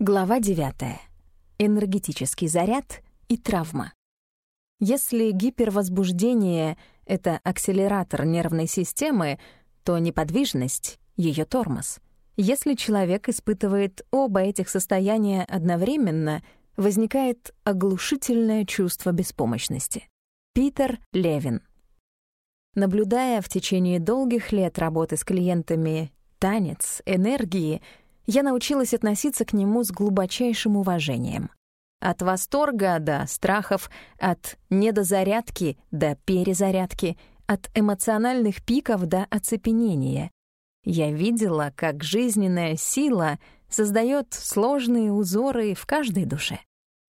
Глава 9. Энергетический заряд и травма. Если гипервозбуждение — это акселератор нервной системы, то неподвижность — ее тормоз. Если человек испытывает оба этих состояния одновременно, возникает оглушительное чувство беспомощности. Питер Левин. Наблюдая в течение долгих лет работы с клиентами танец, энергии — я научилась относиться к нему с глубочайшим уважением. От восторга до страхов, от недозарядки до перезарядки, от эмоциональных пиков до оцепенения. Я видела, как жизненная сила создает сложные узоры в каждой душе.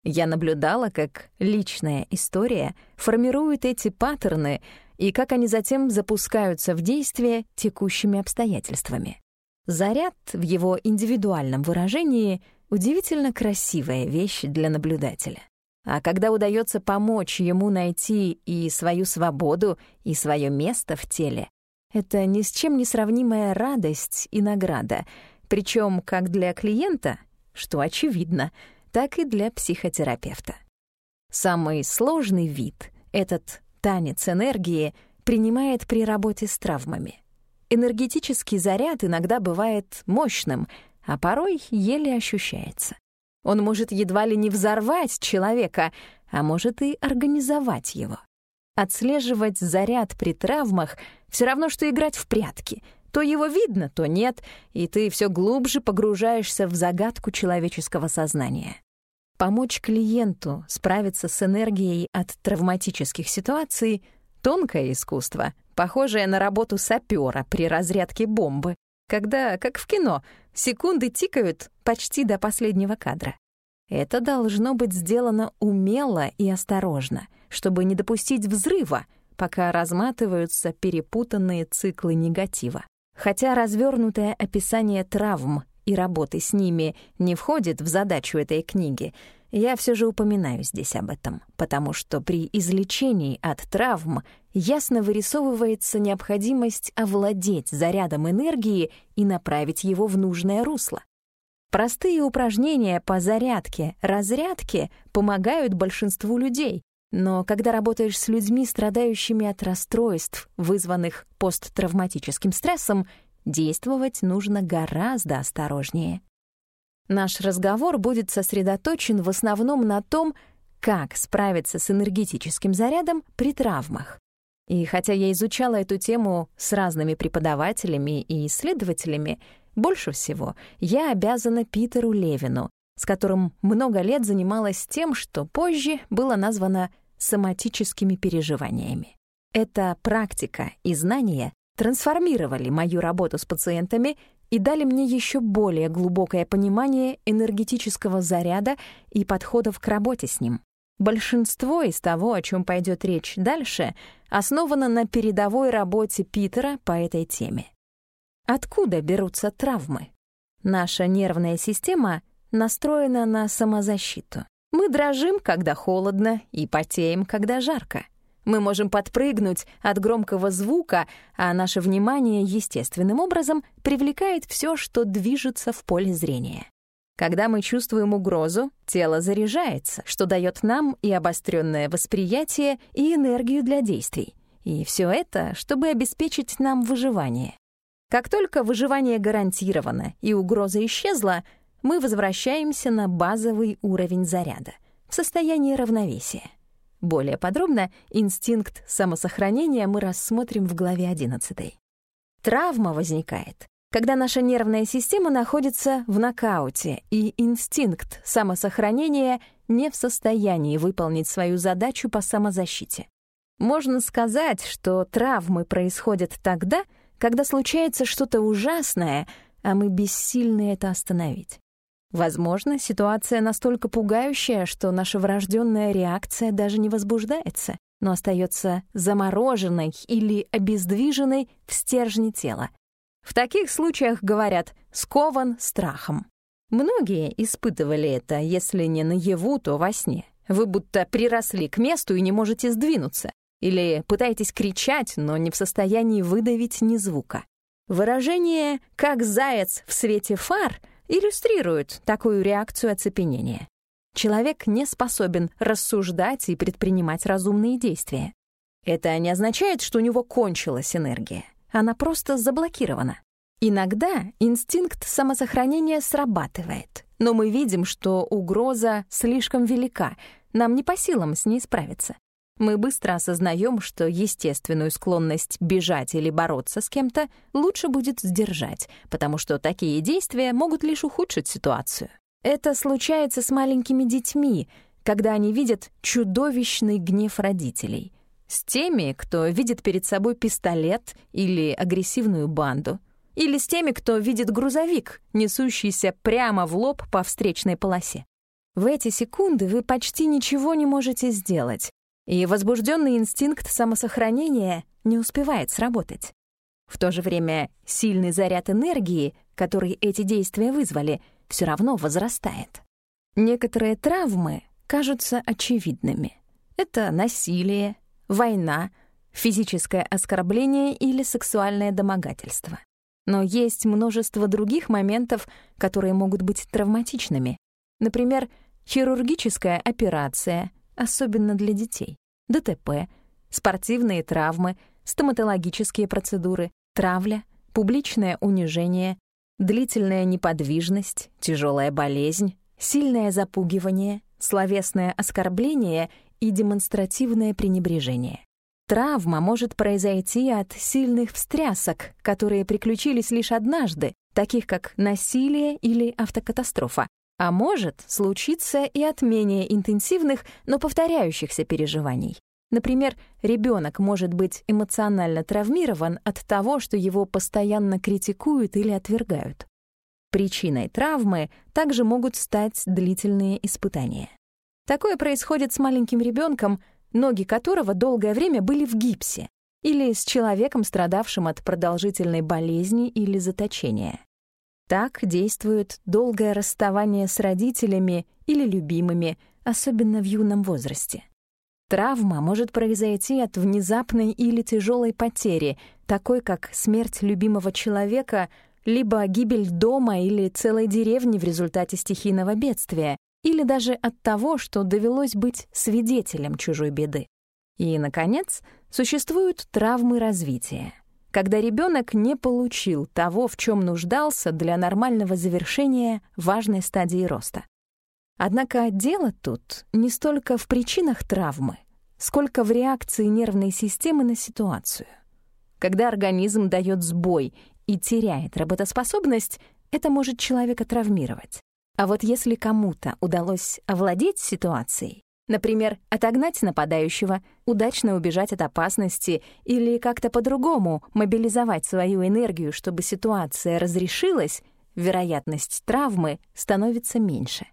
Я наблюдала, как личная история формирует эти паттерны и как они затем запускаются в действие текущими обстоятельствами. Заряд в его индивидуальном выражении — удивительно красивая вещь для наблюдателя. А когда удается помочь ему найти и свою свободу, и свое место в теле, это ни с чем не сравнимая радость и награда, причем как для клиента, что очевидно, так и для психотерапевта. Самый сложный вид, этот танец энергии, принимает при работе с травмами — Энергетический заряд иногда бывает мощным, а порой еле ощущается. Он может едва ли не взорвать человека, а может и организовать его. Отслеживать заряд при травмах — все равно, что играть в прятки. То его видно, то нет, и ты все глубже погружаешься в загадку человеческого сознания. Помочь клиенту справиться с энергией от травматических ситуаций — тонкое искусство, похожая на работу сапера при разрядке бомбы, когда, как в кино, секунды тикают почти до последнего кадра. Это должно быть сделано умело и осторожно, чтобы не допустить взрыва, пока разматываются перепутанные циклы негатива. Хотя развернутое описание травм и работы с ними не входит в задачу этой книги — я все же упоминаю здесь об этом, потому что при излечении от травм ясно вырисовывается необходимость овладеть зарядом энергии и направить его в нужное русло. Простые упражнения по зарядке, разрядке помогают большинству людей, но когда работаешь с людьми, страдающими от расстройств, вызванных посттравматическим стрессом, действовать нужно гораздо осторожнее. Наш разговор будет сосредоточен в основном на том, как справиться с энергетическим зарядом при травмах. И хотя я изучала эту тему с разными преподавателями и исследователями, больше всего я обязана Питеру Левину, с которым много лет занималась тем, что позже было названо соматическими переживаниями. Эта практика и знания трансформировали мою работу с пациентами и дали мне еще более глубокое понимание энергетического заряда и подходов к работе с ним. Большинство из того, о чем пойдет речь дальше, основано на передовой работе Питера по этой теме. Откуда берутся травмы? Наша нервная система настроена на самозащиту. Мы дрожим, когда холодно, и потеем, когда жарко. Мы можем подпрыгнуть от громкого звука, а наше внимание естественным образом привлекает все, что движется в поле зрения. Когда мы чувствуем угрозу, тело заряжается, что дает нам и обостренное восприятие, и энергию для действий. И все это, чтобы обеспечить нам выживание. Как только выживание гарантировано и угроза исчезла, мы возвращаемся на базовый уровень заряда, в состояние равновесия. Более подробно инстинкт самосохранения мы рассмотрим в главе 11. Травма возникает, когда наша нервная система находится в нокауте, и инстинкт самосохранения не в состоянии выполнить свою задачу по самозащите. Можно сказать, что травмы происходят тогда, когда случается что-то ужасное, а мы бессильны это остановить. Возможно, ситуация настолько пугающая, что наша врожденная реакция даже не возбуждается, но остается замороженной или обездвиженной в стержне тела. В таких случаях говорят «скован страхом». Многие испытывали это, если не наяву, то во сне. Вы будто приросли к месту и не можете сдвинуться. Или пытаетесь кричать, но не в состоянии выдавить ни звука. Выражение «как заяц в свете фар» иллюстрируют такую реакцию оцепенения. Человек не способен рассуждать и предпринимать разумные действия. Это не означает, что у него кончилась энергия. Она просто заблокирована. Иногда инстинкт самосохранения срабатывает, но мы видим, что угроза слишком велика, нам не по силам с ней справиться. Мы быстро осознаем, что естественную склонность бежать или бороться с кем-то лучше будет сдержать, потому что такие действия могут лишь ухудшить ситуацию. Это случается с маленькими детьми, когда они видят чудовищный гнев родителей. С теми, кто видит перед собой пистолет или агрессивную банду. Или с теми, кто видит грузовик, несущийся прямо в лоб по встречной полосе. В эти секунды вы почти ничего не можете сделать, и возбужденный инстинкт самосохранения не успевает сработать. В то же время сильный заряд энергии, который эти действия вызвали, все равно возрастает. Некоторые травмы кажутся очевидными. Это насилие, война, физическое оскорбление или сексуальное домогательство. Но есть множество других моментов, которые могут быть травматичными. Например, хирургическая операция, особенно для детей, ДТП, спортивные травмы, стоматологические процедуры, травля, публичное унижение, длительная неподвижность, тяжелая болезнь, сильное запугивание, словесное оскорбление и демонстративное пренебрежение. Травма может произойти от сильных встрясок, которые приключились лишь однажды, таких как насилие или автокатастрофа, а может случиться и от менее интенсивных, но повторяющихся переживаний. Например, ребенок может быть эмоционально травмирован от того, что его постоянно критикуют или отвергают. Причиной травмы также могут стать длительные испытания. Такое происходит с маленьким ребенком, ноги которого долгое время были в гипсе, или с человеком, страдавшим от продолжительной болезни или заточения. Так действует долгое расставание с родителями или любимыми, особенно в юном возрасте. Травма может произойти от внезапной или тяжелой потери, такой как смерть любимого человека, либо гибель дома или целой деревни в результате стихийного бедствия, или даже от того, что довелось быть свидетелем чужой беды. И, наконец, существуют травмы развития — когда ребенок не получил того, в чем нуждался для нормального завершения важной стадии роста. Однако дело тут не столько в причинах травмы, сколько в реакции нервной системы на ситуацию. Когда организм дает сбой и теряет работоспособность, это может человека травмировать. А вот если кому-то удалось овладеть ситуацией, Например, отогнать нападающего, удачно убежать от опасности или как-то по-другому мобилизовать свою энергию, чтобы ситуация разрешилась, вероятность травмы становится меньше.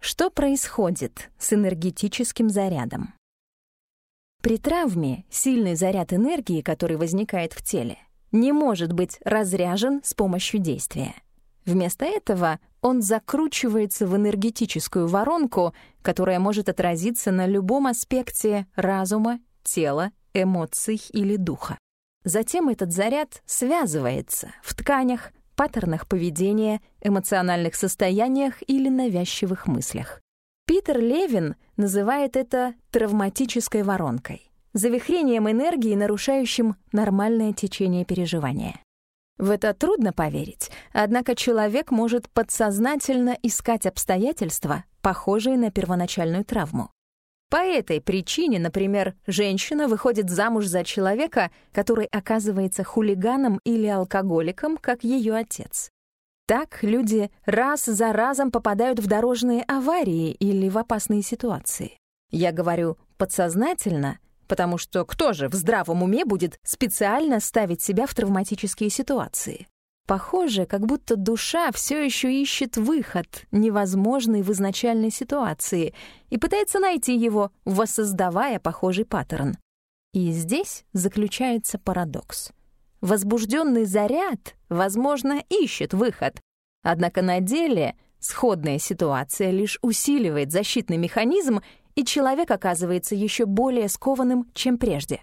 Что происходит с энергетическим зарядом? При травме сильный заряд энергии, который возникает в теле, не может быть разряжен с помощью действия. Вместо этого он закручивается в энергетическую воронку, которая может отразиться на любом аспекте разума, тела, эмоций или духа. Затем этот заряд связывается в тканях, паттернах поведения, эмоциональных состояниях или навязчивых мыслях. Питер Левин называет это травматической воронкой, завихрением энергии, нарушающим нормальное течение переживания. В это трудно поверить, однако человек может подсознательно искать обстоятельства, похожие на первоначальную травму. По этой причине, например, женщина выходит замуж за человека, который оказывается хулиганом или алкоголиком, как ее отец. Так люди раз за разом попадают в дорожные аварии или в опасные ситуации. Я говорю подсознательно, потому что кто же в здравом уме будет специально ставить себя в травматические ситуации? Похоже, как будто душа все еще ищет выход, невозможный в изначальной ситуации, и пытается найти его, воссоздавая похожий паттерн. И здесь заключается парадокс. Возбужденный заряд, возможно, ищет выход, однако на деле сходная ситуация лишь усиливает защитный механизм и человек оказывается еще более скованным, чем прежде.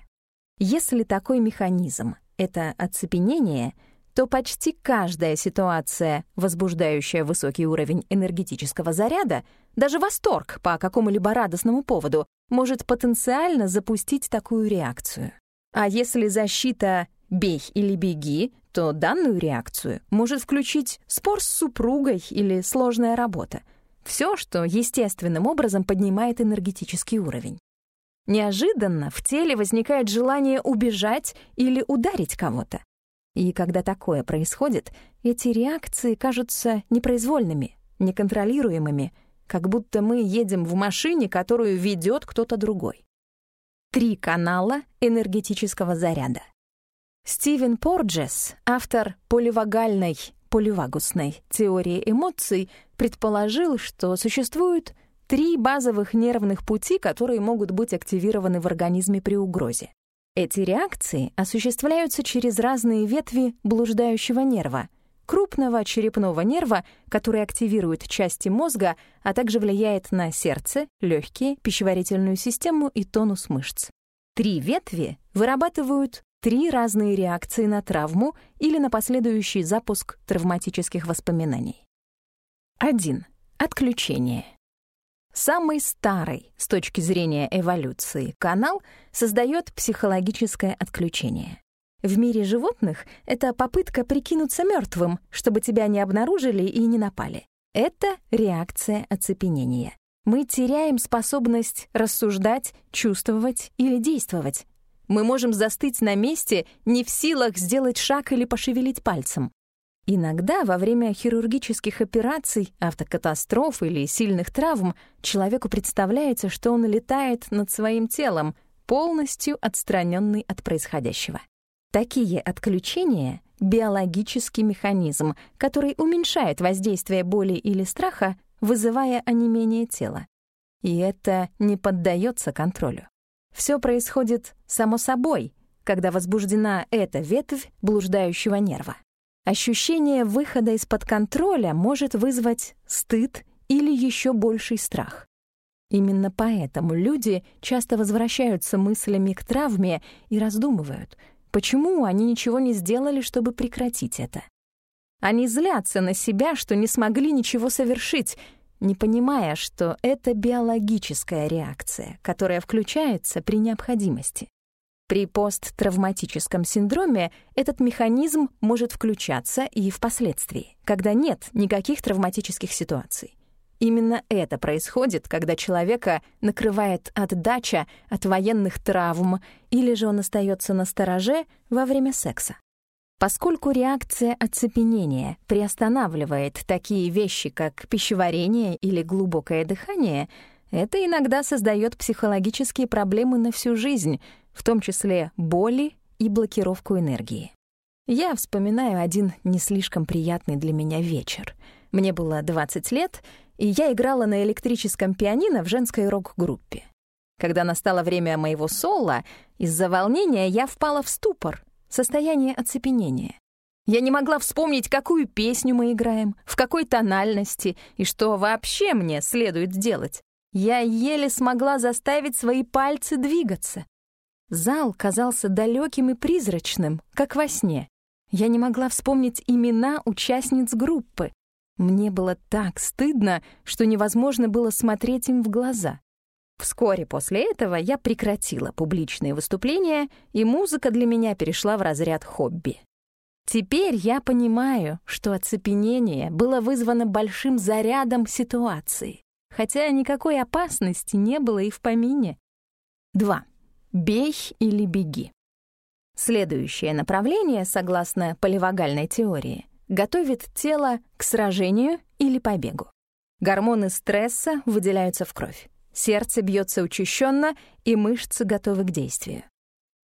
Если такой механизм — это оцепенение, то почти каждая ситуация, возбуждающая высокий уровень энергетического заряда, даже восторг по какому-либо радостному поводу, может потенциально запустить такую реакцию. А если защита «бей или беги», то данную реакцию может включить спор с супругой или сложная работа. Все, что естественным образом поднимает энергетический уровень. Неожиданно в теле возникает желание убежать или ударить кого-то. И когда такое происходит, эти реакции кажутся непроизвольными, неконтролируемыми, как будто мы едем в машине, которую ведет кто-то другой. Три канала энергетического заряда. Стивен Порджес, автор поливагальной, поливагусной теории эмоций, предположил, что существуют три базовых нервных пути, которые могут быть активированы в организме при угрозе. Эти реакции осуществляются через разные ветви блуждающего нерва, крупного черепного нерва, который активирует части мозга, а также влияет на сердце, легкие, пищеварительную систему и тонус мышц. Три ветви вырабатывают три разные реакции на травму или на последующий запуск травматических воспоминаний. 1. Отключение. Самый старый с точки зрения эволюции канал создает психологическое отключение. В мире животных это попытка прикинуться мертвым, чтобы тебя не обнаружили и не напали. Это реакция оцепенения. Мы теряем способность рассуждать, чувствовать или действовать. Мы можем застыть на месте, не в силах сделать шаг или пошевелить пальцем. Иногда во время хирургических операций, автокатастроф или сильных травм человеку представляется, что он летает над своим телом, полностью отстраненный от происходящего. Такие отключения — биологический механизм, который уменьшает воздействие боли или страха, вызывая онемение тела. И это не поддается контролю. Все происходит само собой, когда возбуждена эта ветвь блуждающего нерва. Ощущение выхода из-под контроля может вызвать стыд или еще больший страх. Именно поэтому люди часто возвращаются мыслями к травме и раздумывают, почему они ничего не сделали, чтобы прекратить это. Они злятся на себя, что не смогли ничего совершить, не понимая, что это биологическая реакция, которая включается при необходимости. При посттравматическом синдроме этот механизм может включаться и впоследствии, когда нет никаких травматических ситуаций. Именно это происходит, когда человека накрывает отдача от военных травм или же он остается на стороже во время секса. Поскольку реакция оцепенения приостанавливает такие вещи, как пищеварение или глубокое дыхание, это иногда создает психологические проблемы на всю жизнь — в том числе боли и блокировку энергии. Я вспоминаю один не слишком приятный для меня вечер. Мне было 20 лет, и я играла на электрическом пианино в женской рок-группе. Когда настало время моего соло, из-за волнения я впала в ступор, состояние оцепенения. Я не могла вспомнить, какую песню мы играем, в какой тональности и что вообще мне следует делать. Я еле смогла заставить свои пальцы двигаться. Зал казался далеким и призрачным, как во сне. Я не могла вспомнить имена участниц группы. Мне было так стыдно, что невозможно было смотреть им в глаза. Вскоре после этого я прекратила публичные выступления, и музыка для меня перешла в разряд хобби. Теперь я понимаю, что оцепенение было вызвано большим зарядом ситуации, хотя никакой опасности не было и в помине. 2. Бей или беги. Следующее направление, согласно поливагальной теории, готовит тело к сражению или побегу. Гормоны стресса выделяются в кровь. Сердце бьется учащенно, и мышцы готовы к действию.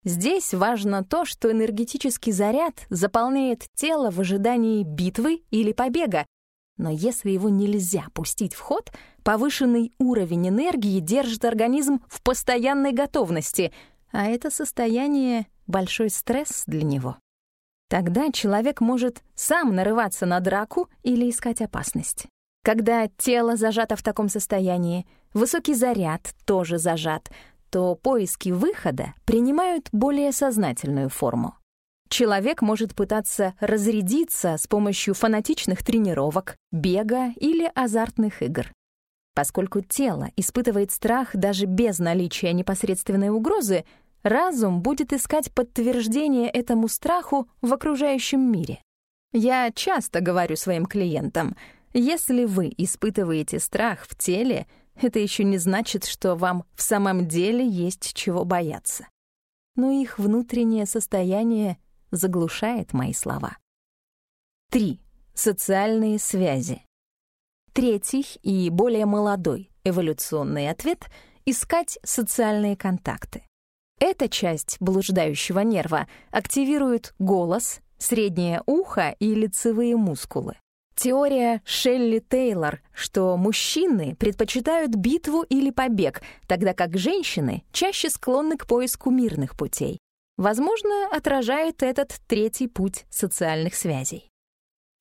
Здесь важно то, что энергетический заряд заполняет тело в ожидании битвы или побега, но если его нельзя пустить в ход, повышенный уровень энергии держит организм в постоянной готовности, а это состояние — большой стресс для него. Тогда человек может сам нарываться на драку или искать опасность. Когда тело зажато в таком состоянии, высокий заряд тоже зажат, то поиски выхода принимают более сознательную форму. Человек может пытаться разрядиться с помощью фанатичных тренировок, бега или азартных игр. Поскольку тело испытывает страх даже без наличия непосредственной угрозы, разум будет искать подтверждение этому страху в окружающем мире. Я часто говорю своим клиентам, если вы испытываете страх в теле, это еще не значит, что вам в самом деле есть чего бояться. Но их внутреннее состояние заглушает мои слова. 3. Социальные связи. Третий и более молодой эволюционный ответ — искать социальные контакты. Эта часть блуждающего нерва активирует голос, среднее ухо и лицевые мускулы. Теория Шелли Тейлор, что мужчины предпочитают битву или побег, тогда как женщины чаще склонны к поиску мирных путей. Возможно, отражает этот третий путь социальных связей.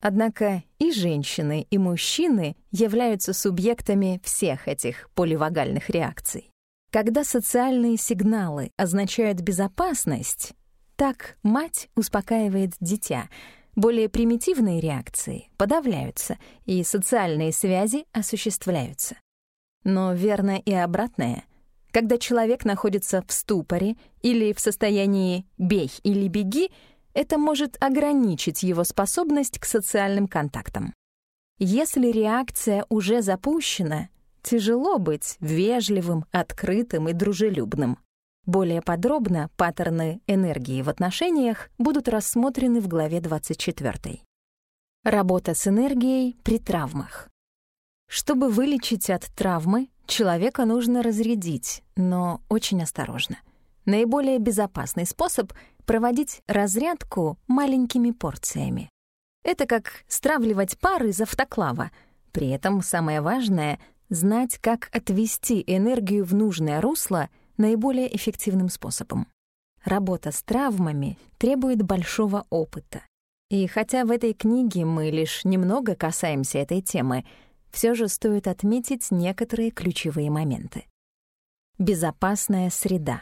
Однако и женщины, и мужчины являются субъектами всех этих поливагальных реакций. Когда социальные сигналы означают безопасность, так мать успокаивает дитя — более примитивные реакции подавляются, и социальные связи осуществляются. Но верно и обратное. Когда человек находится в ступоре или в состоянии «бей» или «беги», это может ограничить его способность к социальным контактам. Если реакция уже запущена, тяжело быть вежливым, открытым и дружелюбным. Более подробно паттерны энергии в отношениях будут рассмотрены в главе 24. Работа с энергией при травмах. Чтобы вылечить от травмы, человека нужно разрядить, но очень осторожно. Наиболее безопасный способ — проводить разрядку маленькими порциями. Это как стравливать пар из автоклава. При этом самое важное — знать, как отвести энергию в нужное русло наиболее эффективным способом. Работа с травмами требует большого опыта. И хотя в этой книге мы лишь немного касаемся этой темы, все же стоит отметить некоторые ключевые моменты. Безопасная среда.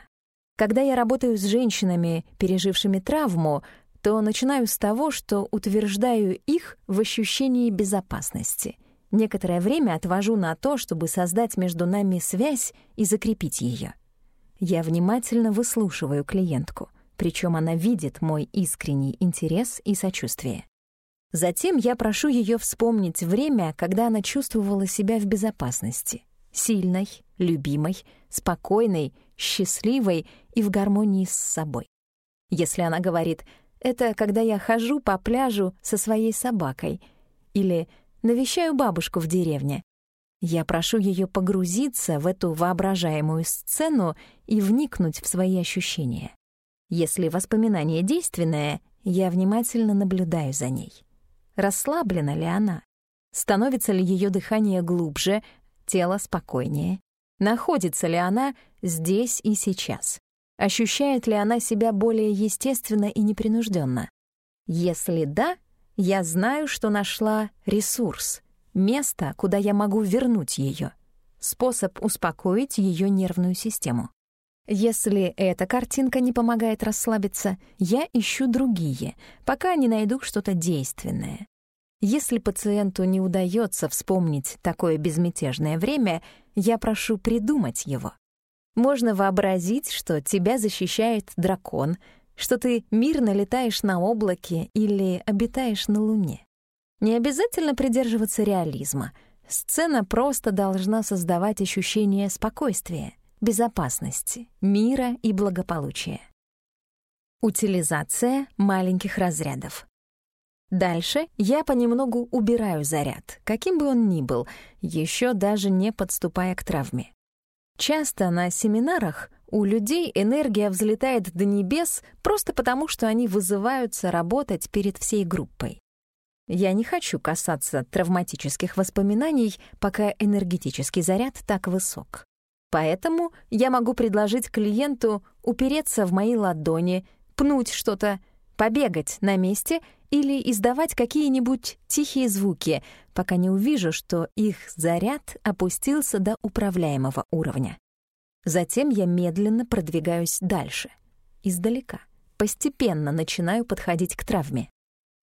Когда я работаю с женщинами, пережившими травму, то начинаю с того, что утверждаю их в ощущении безопасности. Некоторое время отвожу на то, чтобы создать между нами связь и закрепить ее. Я внимательно выслушиваю клиентку, причем она видит мой искренний интерес и сочувствие. Затем я прошу ее вспомнить время, когда она чувствовала себя в безопасности, сильной, любимой, спокойной, счастливой и в гармонии с собой. Если она говорит «это когда я хожу по пляжу со своей собакой» или «навещаю бабушку в деревне», я прошу ее погрузиться в эту воображаемую сцену и вникнуть в свои ощущения. Если воспоминание действенное, я внимательно наблюдаю за ней. Расслаблена ли она? Становится ли ее дыхание глубже, тело спокойнее? Находится ли она здесь и сейчас? Ощущает ли она себя более естественно и непринужденно? Если да, я знаю, что нашла ресурс — место, куда я могу вернуть ее, способ успокоить ее нервную систему. Если эта картинка не помогает расслабиться, я ищу другие, пока не найду что-то действенное. Если пациенту не удается вспомнить такое безмятежное время, я прошу придумать его. Можно вообразить, что тебя защищает дракон, что ты мирно летаешь на облаке или обитаешь на Луне. Не обязательно придерживаться реализма. Сцена просто должна создавать ощущение спокойствия, безопасности, мира и благополучия. Утилизация маленьких разрядов. Дальше я понемногу убираю заряд, каким бы он ни был, еще даже не подступая к травме. Часто на семинарах у людей энергия взлетает до небес просто потому, что они вызываются работать перед всей группой. Я не хочу касаться травматических воспоминаний, пока энергетический заряд так высок. Поэтому я могу предложить клиенту упереться в мои ладони, пнуть что-то, побегать на месте или издавать какие-нибудь тихие звуки, пока не увижу, что их заряд опустился до управляемого уровня. Затем я медленно продвигаюсь дальше, издалека, постепенно начинаю подходить к травме.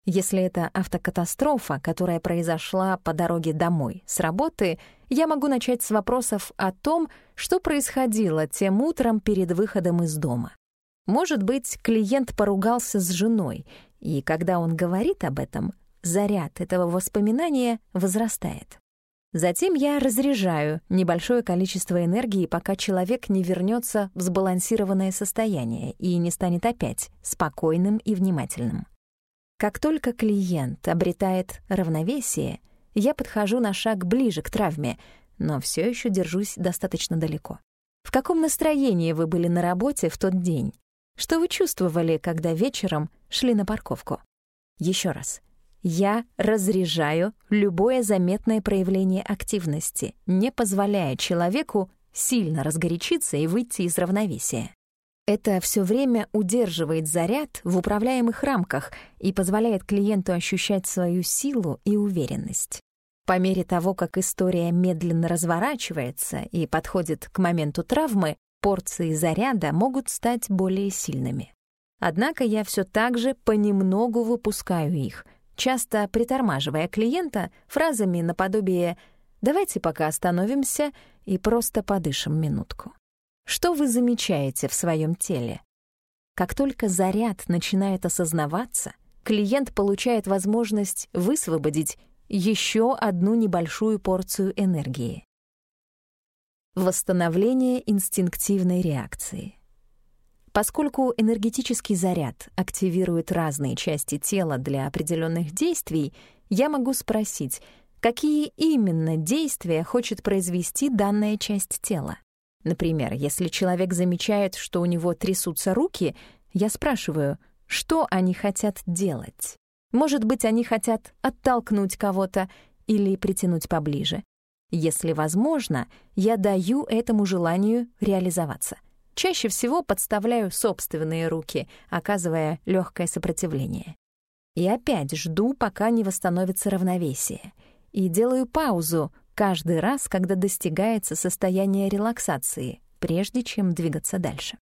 Если это автокатастрофа, которая произошла по дороге домой с работы, я могу начать с вопросов о том, что происходило тем утром перед выходом из дома. Может быть, клиент поругался с женой, и когда он говорит об этом, заряд этого воспоминания возрастает. Затем я разряжаю небольшое количество энергии, пока человек не вернется в сбалансированное состояние и не станет опять спокойным и внимательным. Как только клиент обретает равновесие, я подхожу на шаг ближе к травме, но все еще держусь достаточно далеко. В каком настроении вы были на работе в тот день? Что вы чувствовали, когда вечером шли на парковку? Еще раз. Я разряжаю любое заметное проявление активности, не позволяя человеку сильно разгорячиться и выйти из равновесия. Это все время удерживает заряд в управляемых рамках и позволяет клиенту ощущать свою силу и уверенность. По мере того, как история медленно разворачивается и подходит к моменту травмы, порции заряда могут стать более сильными. Однако я все так же понемногу выпускаю их, часто притормаживая клиента фразами наподобие «давайте пока остановимся и просто подышим минутку». Что вы замечаете в своем теле? Как только заряд начинает осознаваться, клиент получает возможность высвободить еще одну небольшую порцию энергии. Восстановление инстинктивной реакции. Поскольку энергетический заряд активирует разные части тела для определенных действий, я могу спросить, какие именно действия хочет произвести данная часть тела. Например, если человек замечает, что у него трясутся руки, я спрашиваю, что они хотят делать. Может быть, они хотят оттолкнуть кого-то или притянуть поближе. Если возможно, я даю этому желанию реализоваться. Чаще всего подставляю собственные руки, оказывая легкое сопротивление. И опять жду, пока не восстановится равновесие. И делаю паузу, каждый раз, когда достигается состояние релаксации, прежде чем двигаться дальше.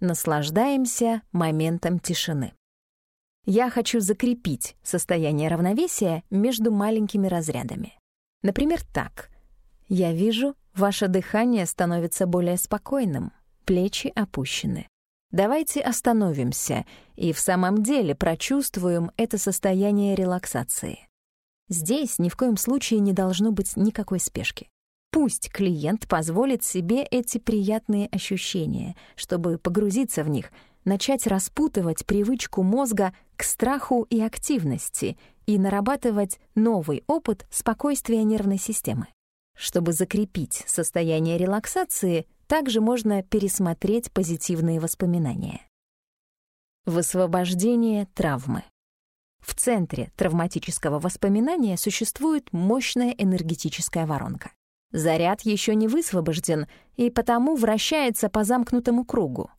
Наслаждаемся моментом тишины. Я хочу закрепить состояние равновесия между маленькими разрядами. Например, так. Я вижу, ваше дыхание становится более спокойным, плечи опущены. Давайте остановимся и в самом деле прочувствуем это состояние релаксации. Здесь ни в коем случае не должно быть никакой спешки. Пусть клиент позволит себе эти приятные ощущения, чтобы погрузиться в них, начать распутывать привычку мозга к страху и активности и нарабатывать новый опыт спокойствия нервной системы. Чтобы закрепить состояние релаксации, также можно пересмотреть позитивные воспоминания. Высвобождение травмы. В центре травматического воспоминания существует мощная энергетическая воронка. Заряд еще не высвобожден и потому вращается по замкнутому кругу.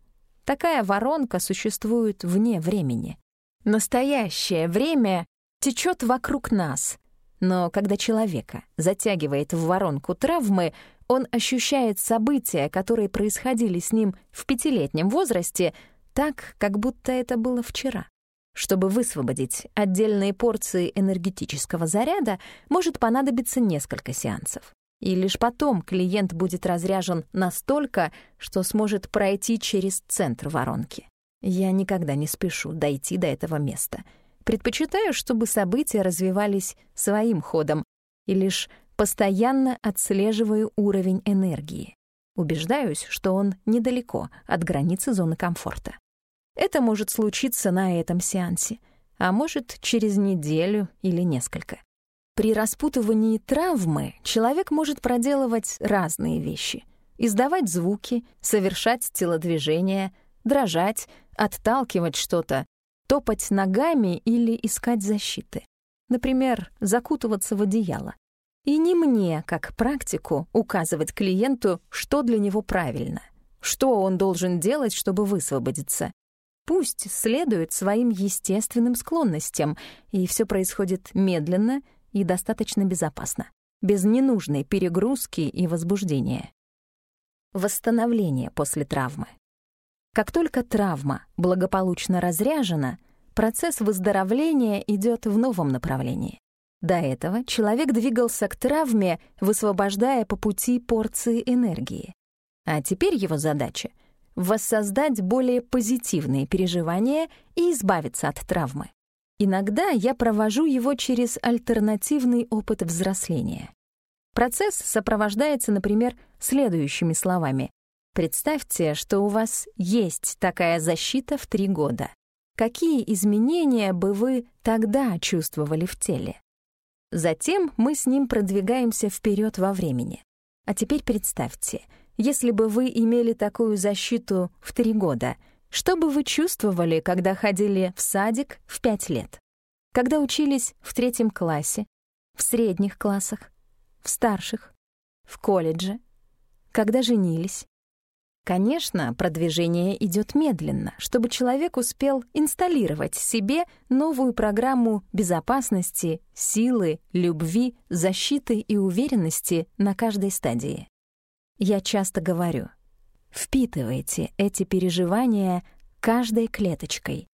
Такая воронка существует вне времени. Настоящее время течет вокруг нас, но когда человека затягивает в воронку травмы, он ощущает события, которые происходили с ним в пятилетнем возрасте, так, как будто это было вчера. Чтобы высвободить отдельные порции энергетического заряда, может понадобиться несколько сеансов. И лишь потом клиент будет разряжен настолько, что сможет пройти через центр воронки. Я никогда не спешу дойти до этого места. Предпочитаю, чтобы события развивались своим ходом и лишь постоянно отслеживаю уровень энергии. Убеждаюсь, что он недалеко от границы зоны комфорта. Это может случиться на этом сеансе, а может через неделю или несколько. При распутывании травмы человек может проделывать разные вещи. Издавать звуки, совершать телодвижения, дрожать, отталкивать что-то, топать ногами или искать защиты. Например, закутываться в одеяло. И не мне, как практику, указывать клиенту, что для него правильно, что он должен делать, чтобы высвободиться. Пусть следует своим естественным склонностям, и все происходит медленно и достаточно безопасно, без ненужной перегрузки и возбуждения. Восстановление после травмы. Как только травма благополучно разряжена, процесс выздоровления идет в новом направлении. До этого человек двигался к травме, высвобождая по пути порции энергии. А теперь его задача — воссоздать более позитивные переживания и избавиться от травмы. Иногда я провожу его через альтернативный опыт взросления. Процесс сопровождается, например, следующими словами. Представьте, что у вас есть такая защита в три года. Какие изменения бы вы тогда чувствовали в теле? Затем мы с ним продвигаемся вперед во времени. А теперь представьте, если бы вы имели такую защиту в три года — что бы вы чувствовали, когда ходили в садик в пять лет? Когда учились в третьем классе, в средних классах, в старших, в колледже? Когда женились? Конечно, продвижение идет медленно, чтобы человек успел инсталлировать себе новую программу безопасности, силы, любви, защиты и уверенности на каждой стадии. Я часто говорю — Впитывайте эти переживания каждой клеточкой.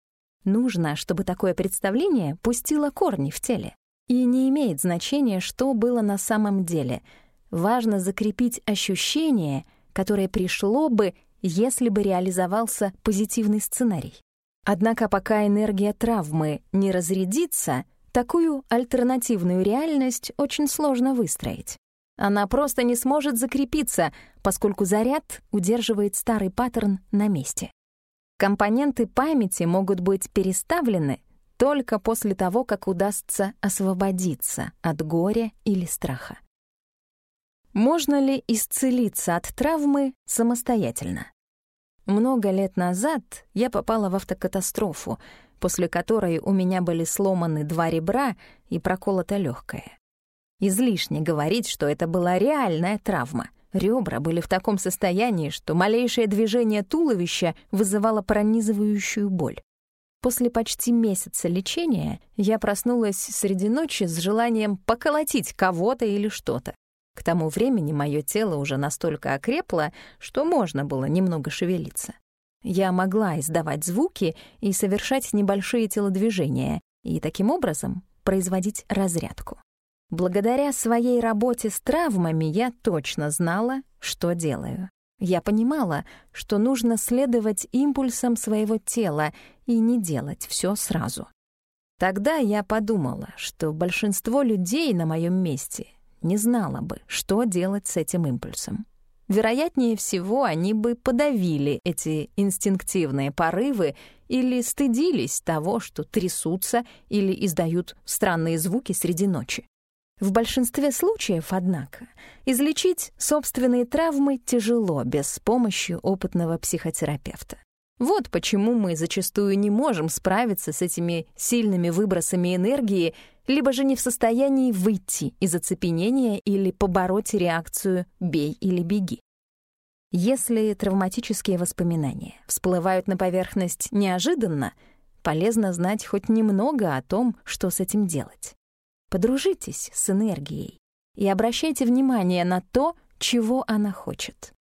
Нужно, чтобы такое представление пустило корни в теле. И не имеет значения, что было на самом деле. Важно закрепить ощущение, которое пришло бы, если бы реализовался позитивный сценарий. Однако пока энергия травмы не разрядится, такую альтернативную реальность очень сложно выстроить. Она просто не сможет закрепиться, поскольку заряд удерживает старый паттерн на месте. Компоненты памяти могут быть переставлены только после того, как удастся освободиться от горя или страха. Можно ли исцелиться от травмы самостоятельно? Много лет назад я попала в автокатастрофу, после которой у меня были сломаны два ребра и проколото легкое. Излишне говорить, что это была реальная травма. Ребра были в таком состоянии, что малейшее движение туловища вызывало пронизывающую боль. После почти месяца лечения я проснулась среди ночи с желанием поколотить кого-то или что-то. К тому времени мое тело уже настолько окрепло, что можно было немного шевелиться. Я могла издавать звуки и совершать небольшие телодвижения, и таким образом производить разрядку. Благодаря своей работе с травмами я точно знала, что делаю. Я понимала, что нужно следовать импульсам своего тела и не делать все сразу. Тогда я подумала, что большинство людей на моем месте не знало бы, что делать с этим импульсом. Вероятнее всего, они бы подавили эти инстинктивные порывы или стыдились того, что трясутся или издают странные звуки среди ночи. В большинстве случаев, однако, излечить собственные травмы тяжело без помощи опытного психотерапевта. Вот почему мы зачастую не можем справиться с этими сильными выбросами энергии, либо же не в состоянии выйти из оцепенения или побороть реакцию «бей или беги». Если травматические воспоминания всплывают на поверхность неожиданно, полезно знать хоть немного о том, что с этим делать. Подружитесь с энергией и обращайте внимание на то, чего она хочет.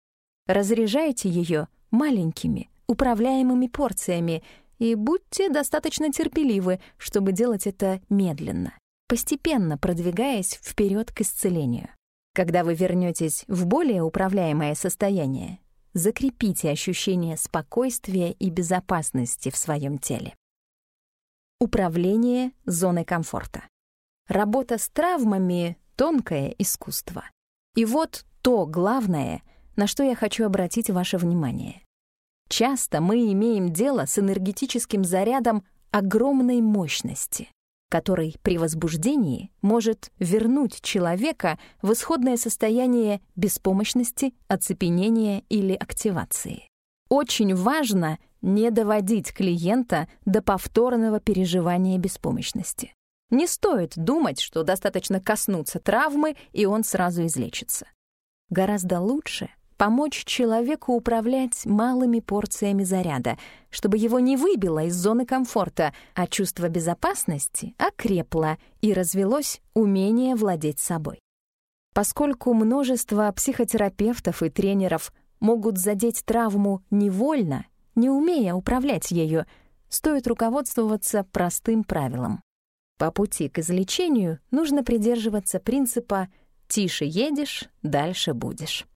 Разряжайте ее маленькими, управляемыми порциями и будьте достаточно терпеливы, чтобы делать это медленно, постепенно продвигаясь вперед к исцелению. Когда вы вернетесь в более управляемое состояние, закрепите ощущение спокойствия и безопасности в своем теле. Управление зоной комфорта. Работа с травмами — тонкое искусство. И вот то главное, на что я хочу обратить ваше внимание. Часто мы имеем дело с энергетическим зарядом огромной мощности, который при возбуждении может вернуть человека в исходное состояние беспомощности, оцепенения или активации. Очень важно не доводить клиента до повторного переживания беспомощности. Не стоит думать, что достаточно коснуться травмы, и он сразу излечится. Гораздо лучше помочь человеку управлять малыми порциями заряда, чтобы его не выбило из зоны комфорта, а чувство безопасности окрепло и развелось умение владеть собой. Поскольку множество психотерапевтов и тренеров могут задеть травму невольно не умея управлять ею, стоит руководствоваться простым правилом. По пути к излечению нужно придерживаться принципа «тише едешь, дальше будешь».